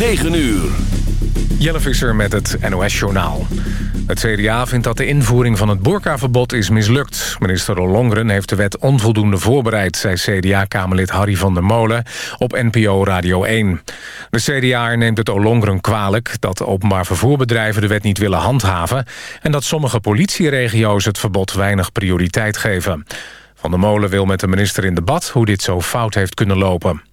9 uur. Jelle Visser met het NOS-journaal. Het CDA vindt dat de invoering van het boerkaverbod is mislukt. Minister Ollongren heeft de wet onvoldoende voorbereid... zei CDA-kamerlid Harry van der Molen op NPO Radio 1. De CDA neemt het Ollongren kwalijk... dat openbaar vervoerbedrijven de wet niet willen handhaven... en dat sommige politieregio's het verbod weinig prioriteit geven. Van der Molen wil met de minister in debat hoe dit zo fout heeft kunnen lopen.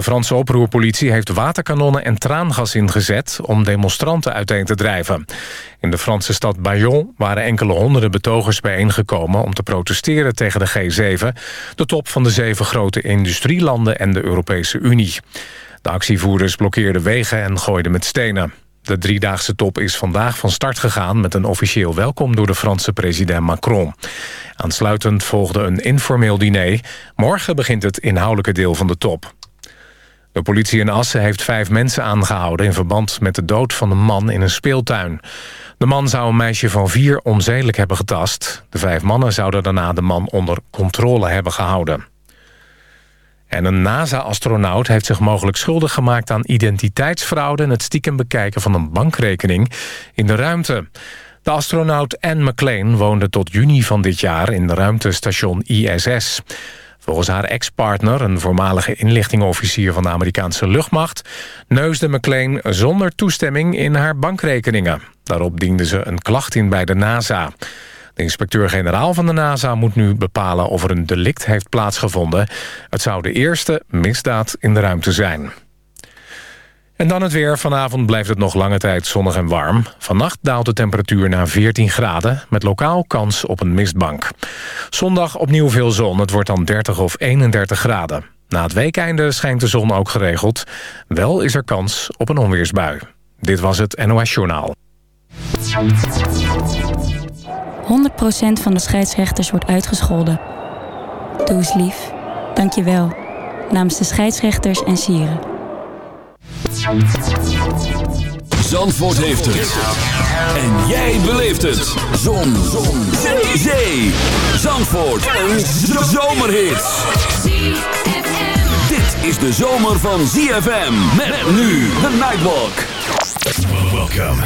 De Franse oproerpolitie heeft waterkanonnen en traangas ingezet... om demonstranten uiteen te drijven. In de Franse stad Bayonne waren enkele honderden betogers bijeengekomen... om te protesteren tegen de G7... de top van de zeven grote industrielanden en de Europese Unie. De actievoerders blokkeerden wegen en gooiden met stenen. De driedaagse top is vandaag van start gegaan... met een officieel welkom door de Franse president Macron. Aansluitend volgde een informeel diner. Morgen begint het inhoudelijke deel van de top. De politie in Assen heeft vijf mensen aangehouden... in verband met de dood van een man in een speeltuin. De man zou een meisje van vier onzedelijk hebben getast. De vijf mannen zouden daarna de man onder controle hebben gehouden. En een NASA-astronaut heeft zich mogelijk schuldig gemaakt... aan identiteitsfraude en het stiekem bekijken van een bankrekening in de ruimte. De astronaut Anne McLean woonde tot juni van dit jaar... in ruimtestation ISS. Volgens haar ex-partner, een voormalige inlichtingofficier van de Amerikaanse luchtmacht... neusde McLean zonder toestemming in haar bankrekeningen. Daarop diende ze een klacht in bij de NASA. De inspecteur-generaal van de NASA moet nu bepalen of er een delict heeft plaatsgevonden. Het zou de eerste misdaad in de ruimte zijn. En dan het weer. Vanavond blijft het nog lange tijd zonnig en warm. Vannacht daalt de temperatuur naar 14 graden... met lokaal kans op een mistbank. Zondag opnieuw veel zon. Het wordt dan 30 of 31 graden. Na het weekeinde schijnt de zon ook geregeld. Wel is er kans op een onweersbui. Dit was het NOS Journaal. 100% van de scheidsrechters wordt uitgescholden. Doe eens lief. Dank je wel. Namens de scheidsrechters en sieren. Zandvoort heeft het. En jij beleeft het. Zon. Zon. Zee. Zee. Zandvoort. Een zomerhit. Dit is de zomer van ZFM. Met nu de Nightwalk. Welcome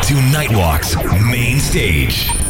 to Nightwalk's main stage.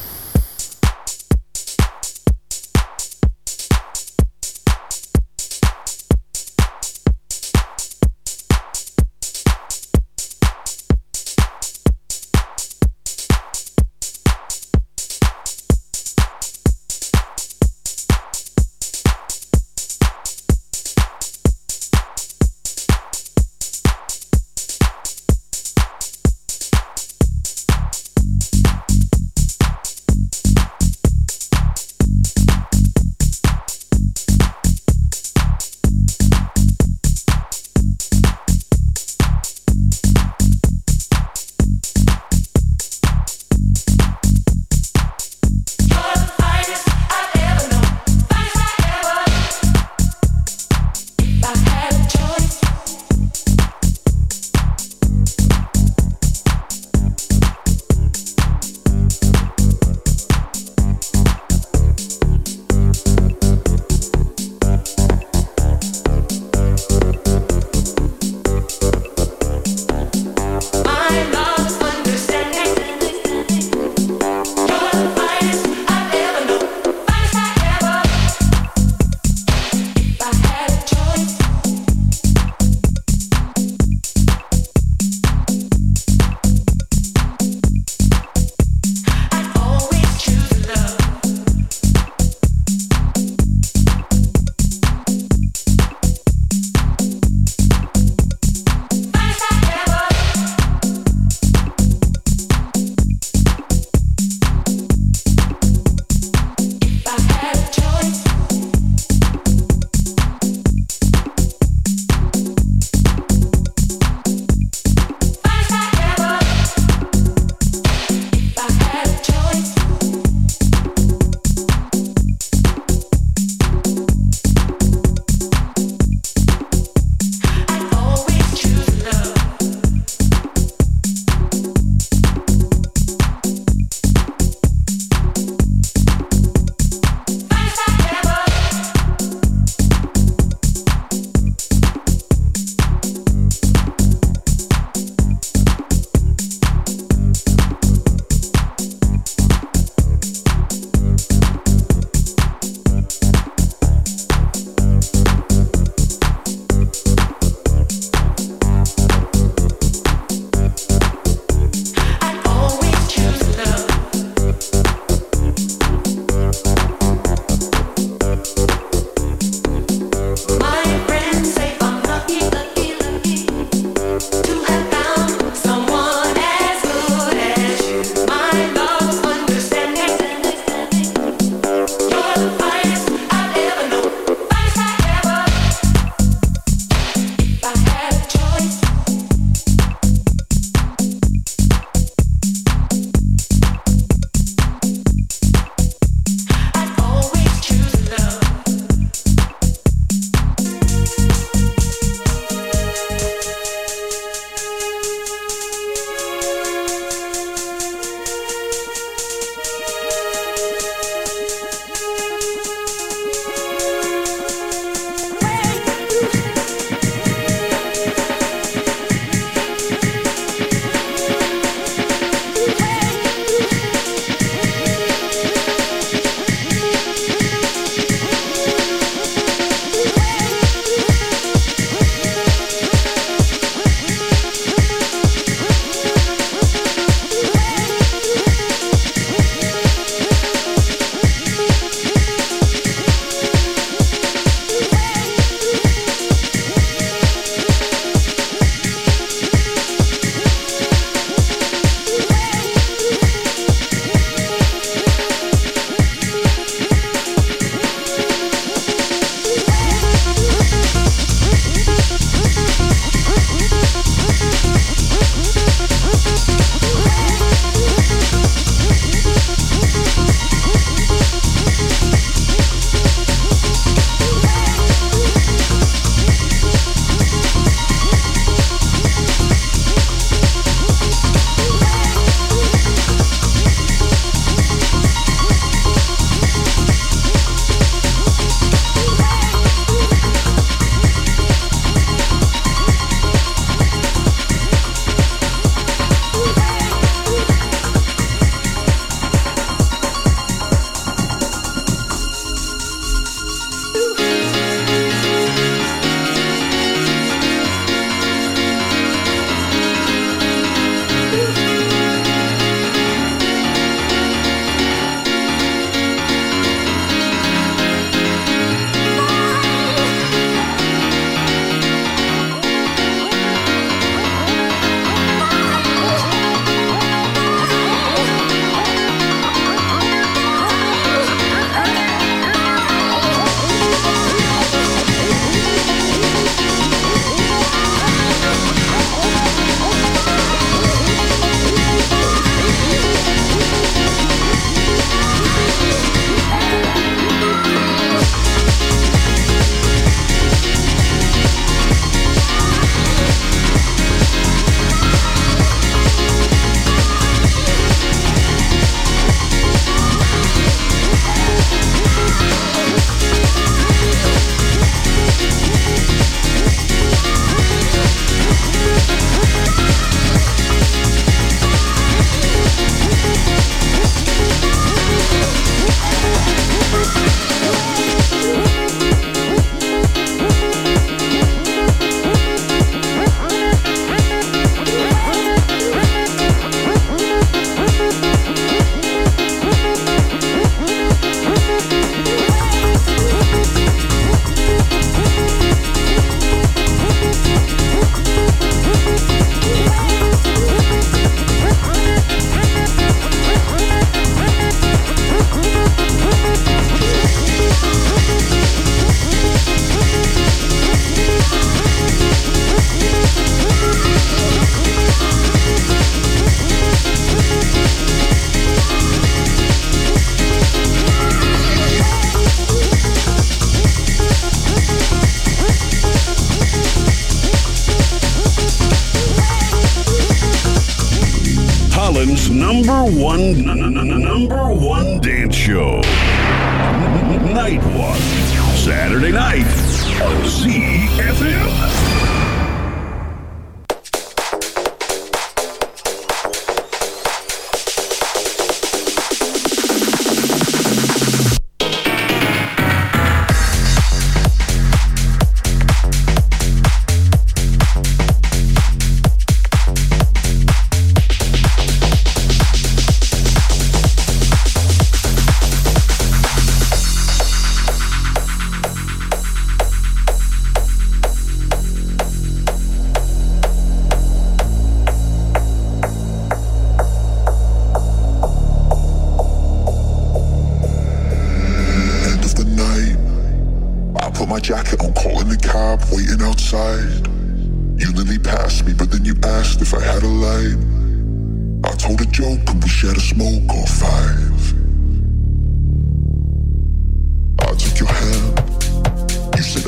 Like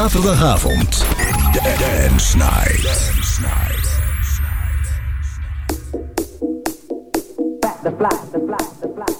zaterdagavond. Dance Night. Dance Night. snijden the fly, the fly, the.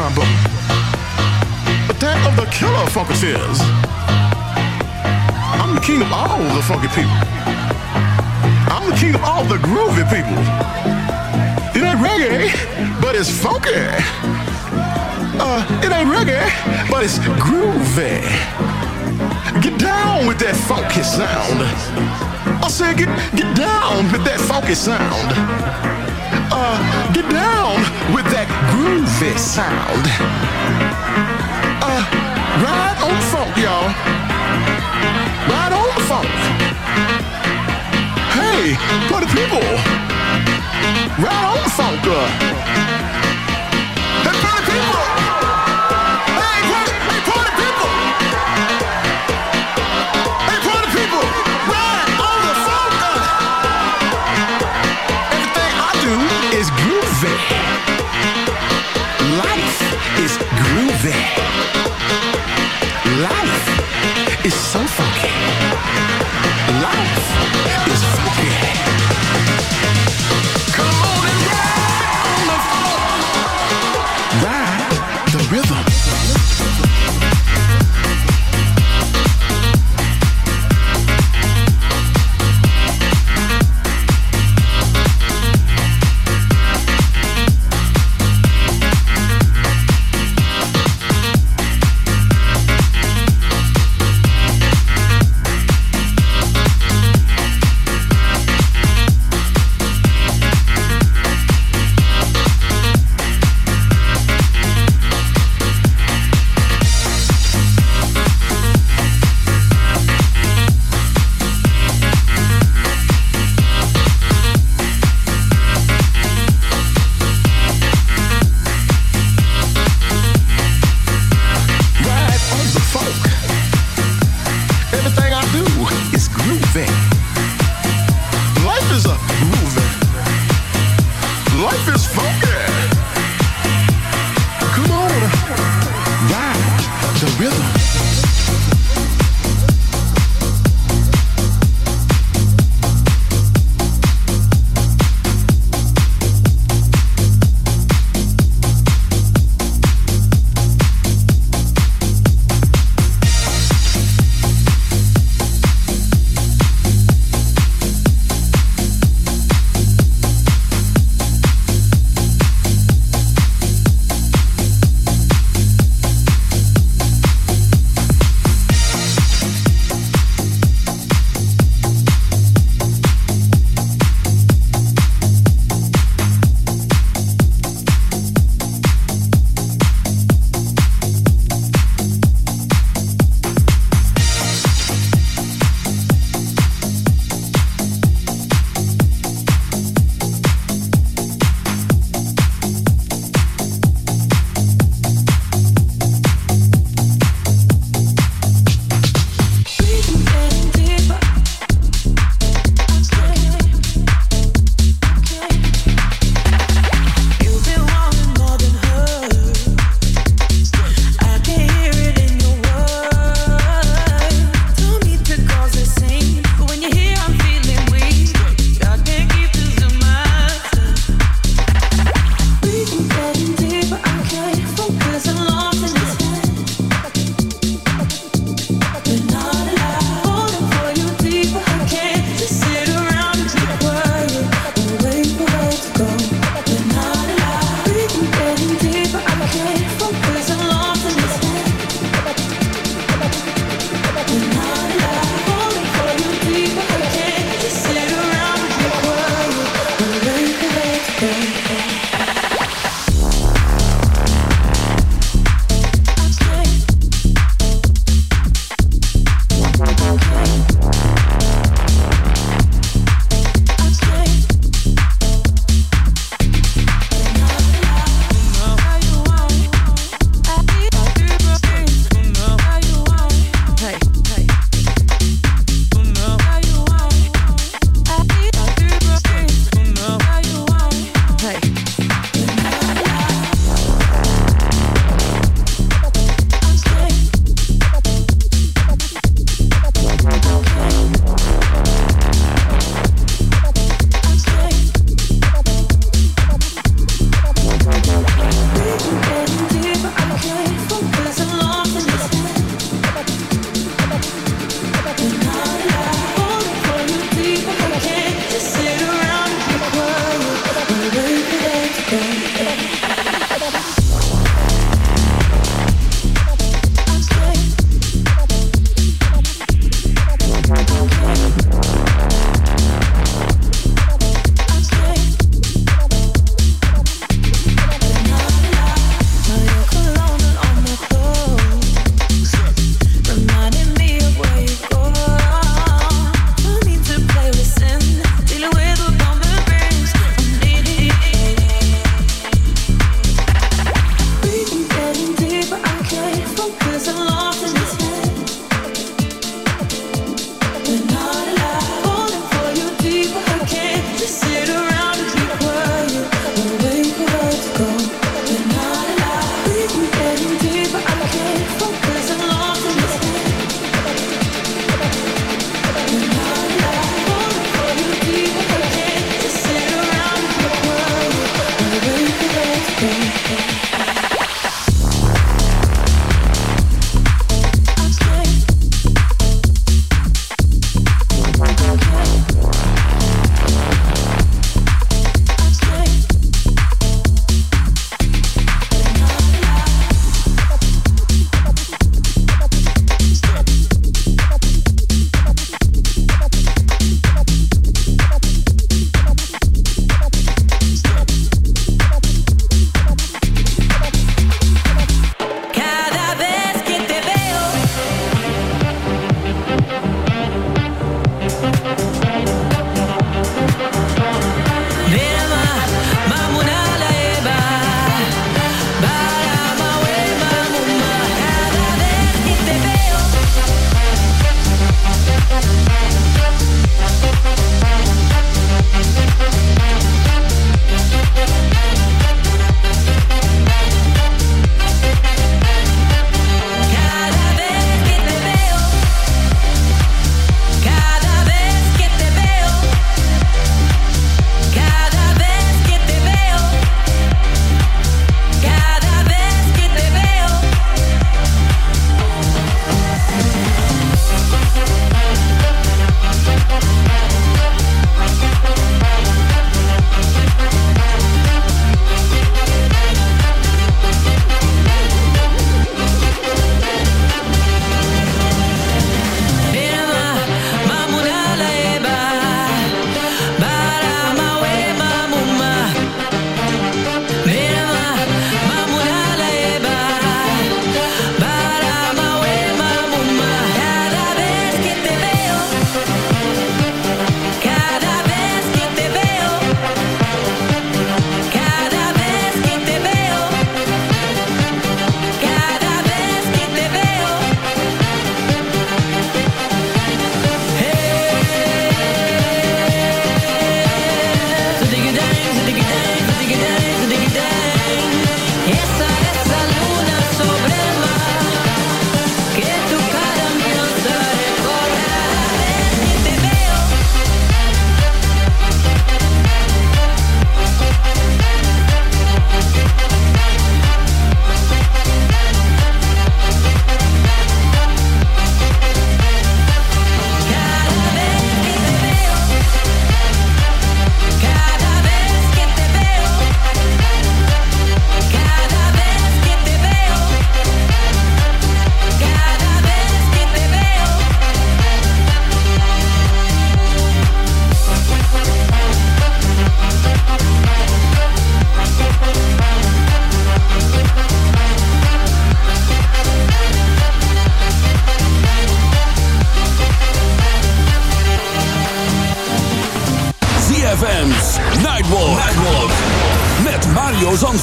combo. But that of the killer funkers is. I'm the king of all the funky people. I'm the king of all the groovy people. It ain't reggae, but it's funky. Uh, it ain't reggae, but it's groovy. Get down with that funky sound. I said, get, get down with that funky sound. Get down with that groovy sound. Uh, ride on the funk, y'all. Ride on the funk. Hey, the people. Ride on the funk. Uh. Is so funky. Life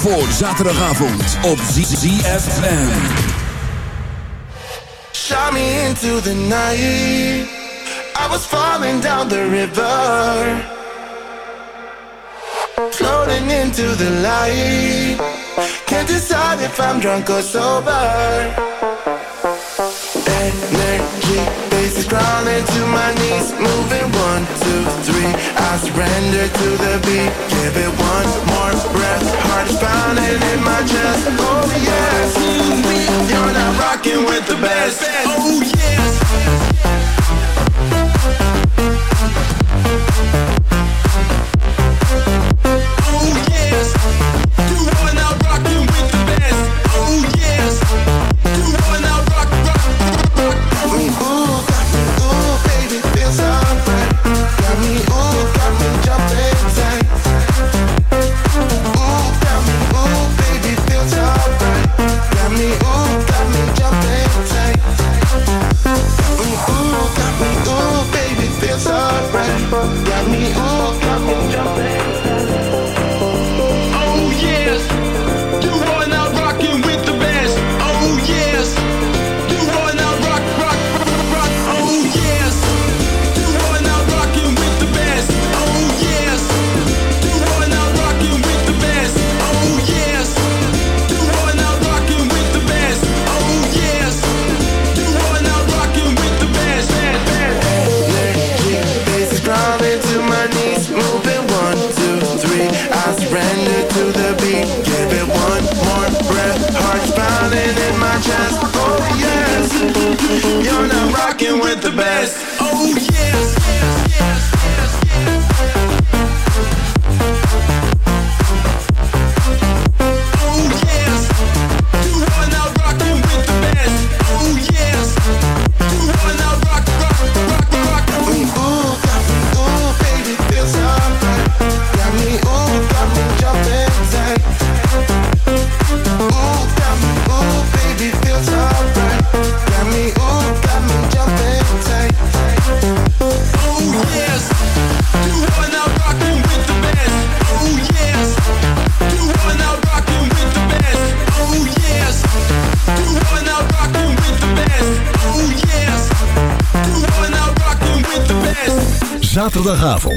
Zandvoort. Zaterdagavond op ZFM. Shot me into the night. I was falling down the river. Floating into the light. Can't decide if I'm drunk or sober. crawling to my knees, moving one, two, three. I surrender to the beat, give it one more breath. Heart is pounding in my chest. Oh yeah, you're not rocking with the best. Oh yeah. Gravel.